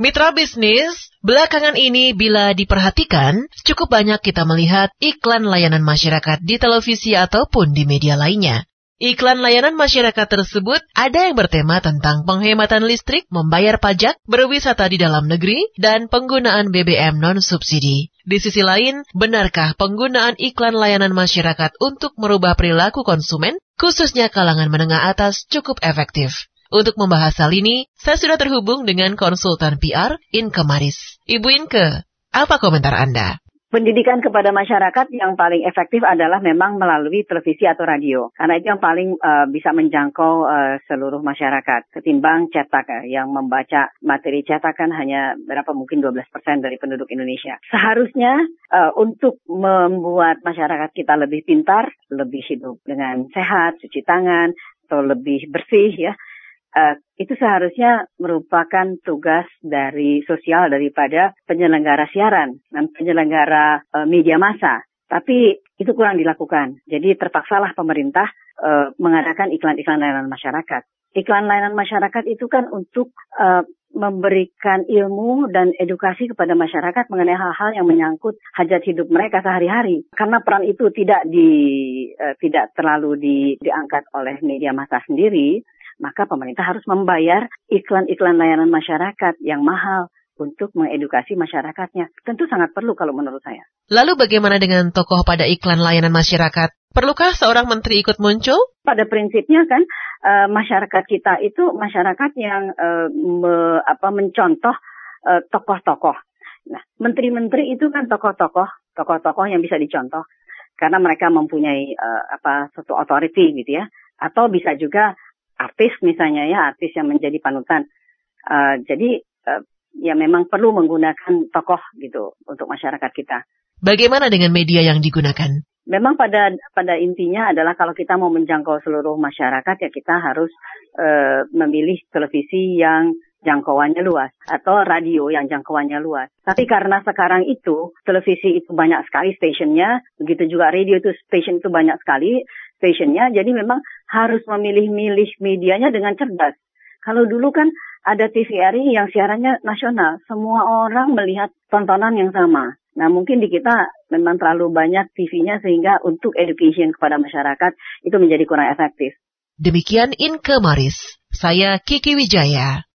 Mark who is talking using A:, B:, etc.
A: Mitra bisnis, belakangan ini bila diperhatikan, cukup banyak kita melihat iklan layanan masyarakat di televisi ataupun di media lainnya. Iklan layanan masyarakat tersebut ada yang bertema tentang penghematan listrik, membayar pajak, berwisata di dalam negeri, dan penggunaan BBM non-subsidi. Di sisi lain, benarkah penggunaan iklan layanan masyarakat untuk merubah perilaku konsumen, khususnya kalangan menengah atas, cukup efektif? Untuk membahas hal ini, saya sudah terhubung dengan konsultan PR Inke Maris. Ibu Inke, apa komentar Anda?
B: Pendidikan kepada masyarakat yang paling efektif adalah memang melalui televisi atau radio. Karena itu yang paling uh, bisa menjangkau uh, seluruh masyarakat. Ketimbang cetak uh, yang membaca materi cetakan hanya berapa mungkin 12% dari penduduk Indonesia. Seharusnya uh, untuk membuat masyarakat kita lebih pintar, lebih hidup dengan sehat, cuci tangan, atau lebih bersih ya uh, itu seharusnya merupakan tugas dari sosial daripada penyelenggara siaran dan penyelenggara uh, media massa. Tapi itu kurang dilakukan. Jadi terpaksalah pemerintah uh, mengadakan iklan-iklan layanan masyarakat. Iklan layanan masyarakat itu kan untuk uh, memberikan ilmu dan edukasi kepada masyarakat mengenai hal-hal yang menyangkut hajat hidup mereka sehari-hari. Karena peran itu tidak di uh, tidak terlalu di, diangkat oleh media massa sendiri, maka pemerintah harus membayar iklan-iklan layanan masyarakat yang mahal untuk mengedukasi masyarakatnya. Tentu sangat perlu kalau menurut saya.
A: Lalu bagaimana dengan tokoh pada iklan layanan masyarakat? Perlukah seorang menteri ikut muncul?
B: Pada prinsipnya kan uh, masyarakat kita itu masyarakat yang uh, me, apa, mencontoh uh, tokoh-tokoh. Nah, menteri-menteri itu kan tokoh-tokoh, tokoh-tokoh yang bisa dicontoh karena mereka mempunyai uh, apa suatu authority gitu ya. Atau bisa juga artis misalnya ya artis yang menjadi panutan. Uh, jadi uh, ya memang perlu menggunakan tokoh gitu untuk masyarakat kita.
A: Bagaimana dengan media yang digunakan?
B: Memang pada pada intinya adalah kalau kita mau menjangkau seluruh masyarakat ya kita harus uh, memilih televisi yang jangkauannya luas atau radio yang jangkauannya luas. Tapi karena sekarang itu televisi itu banyak sekali stationnya, begitu juga radio itu station itu banyak sekali, stationnya, jadi memang harus memilih-milih medianya dengan cerdas. Kalau dulu kan ada TVRI yang siarannya nasional, semua orang melihat tontonan yang sama. Nah mungkin di kita memang terlalu banyak TV-nya sehingga untuk education kepada masyarakat itu menjadi kurang efektif.
A: Demikian Inke Maris, saya Kiki Wijaya.